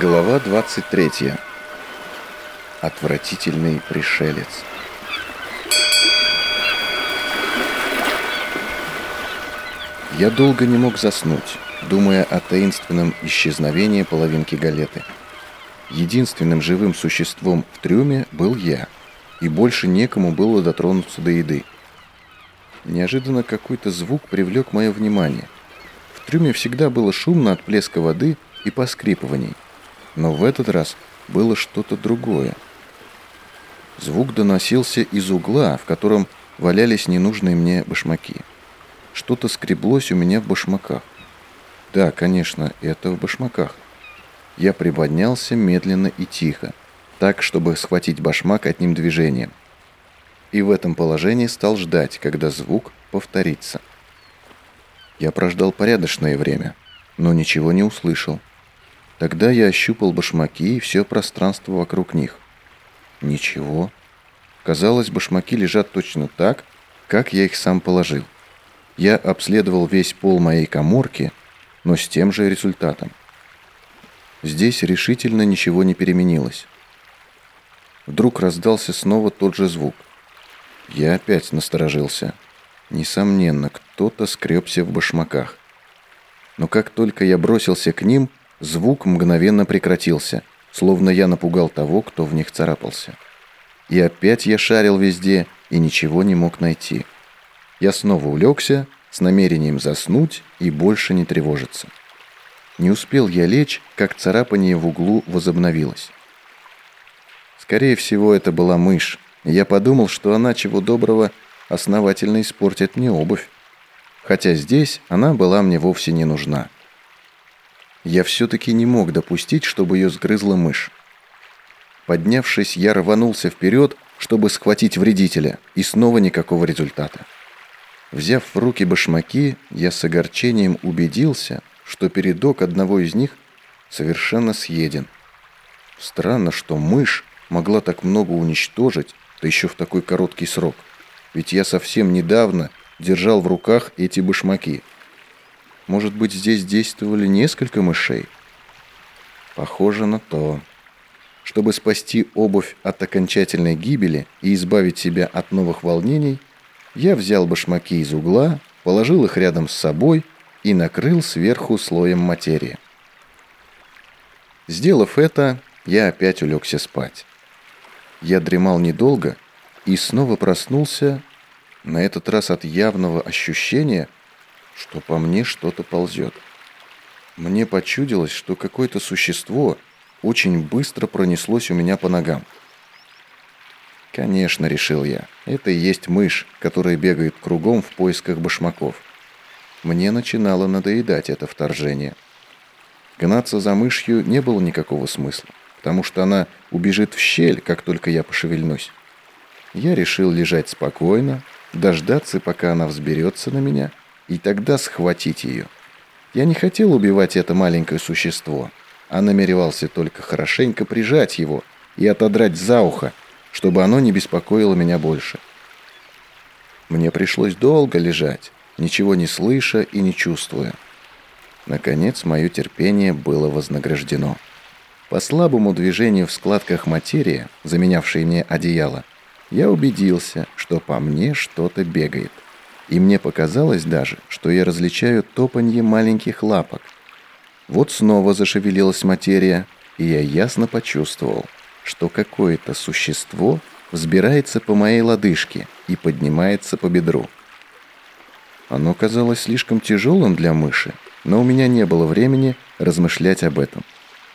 Глава 23. Отвратительный пришелец. Я долго не мог заснуть, думая о таинственном исчезновении половинки галеты. Единственным живым существом в трюме был я, и больше некому было дотронуться до еды. Неожиданно какой-то звук привлек мое внимание. В трюме всегда было шумно от плеска воды и поскрипываний – но в этот раз было что-то другое. Звук доносился из угла, в котором валялись ненужные мне башмаки. Что-то скреблось у меня в башмаках. Да, конечно, это в башмаках. Я приподнялся медленно и тихо, так, чтобы схватить башмак одним движением. И в этом положении стал ждать, когда звук повторится. Я прождал порядочное время, но ничего не услышал. Тогда я ощупал башмаки и все пространство вокруг них. Ничего. Казалось, башмаки лежат точно так, как я их сам положил. Я обследовал весь пол моей коморки, но с тем же результатом. Здесь решительно ничего не переменилось. Вдруг раздался снова тот же звук. Я опять насторожился. Несомненно, кто-то скребся в башмаках. Но как только я бросился к ним, Звук мгновенно прекратился, словно я напугал того, кто в них царапался. И опять я шарил везде и ничего не мог найти. Я снова улегся с намерением заснуть и больше не тревожиться. Не успел я лечь, как царапание в углу возобновилось. Скорее всего, это была мышь. Я подумал, что она чего доброго основательно испортит мне обувь. Хотя здесь она была мне вовсе не нужна я все-таки не мог допустить, чтобы ее сгрызла мышь. Поднявшись, я рванулся вперед, чтобы схватить вредителя, и снова никакого результата. Взяв в руки башмаки, я с огорчением убедился, что передок одного из них совершенно съеден. Странно, что мышь могла так много уничтожить, да еще в такой короткий срок. Ведь я совсем недавно держал в руках эти башмаки – может быть, здесь действовали несколько мышей? Похоже на то. Чтобы спасти обувь от окончательной гибели и избавить себя от новых волнений, я взял башмаки из угла, положил их рядом с собой и накрыл сверху слоем материи. Сделав это, я опять улегся спать. Я дремал недолго и снова проснулся, на этот раз от явного ощущения – что по мне что-то ползет. Мне почудилось, что какое-то существо очень быстро пронеслось у меня по ногам. Конечно, решил я, это и есть мышь, которая бегает кругом в поисках башмаков. Мне начинало надоедать это вторжение. Гнаться за мышью не было никакого смысла, потому что она убежит в щель, как только я пошевельнусь. Я решил лежать спокойно, дождаться, пока она взберется на меня – и тогда схватить ее. Я не хотел убивать это маленькое существо, а намеревался только хорошенько прижать его и отодрать за ухо, чтобы оно не беспокоило меня больше. Мне пришлось долго лежать, ничего не слыша и не чувствуя. Наконец, мое терпение было вознаграждено. По слабому движению в складках материи, заменявшей мне одеяло, я убедился, что по мне что-то бегает и мне показалось даже, что я различаю топанье маленьких лапок. Вот снова зашевелилась материя, и я ясно почувствовал, что какое-то существо взбирается по моей лодыжке и поднимается по бедру. Оно казалось слишком тяжелым для мыши, но у меня не было времени размышлять об этом.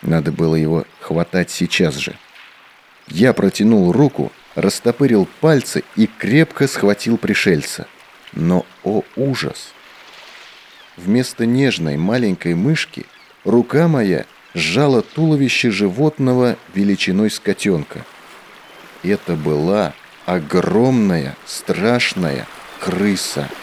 Надо было его хватать сейчас же. Я протянул руку, растопырил пальцы и крепко схватил пришельца. Но, о ужас! Вместо нежной маленькой мышки рука моя сжала туловище животного величиной с котенка. Это была огромная, страшная крыса –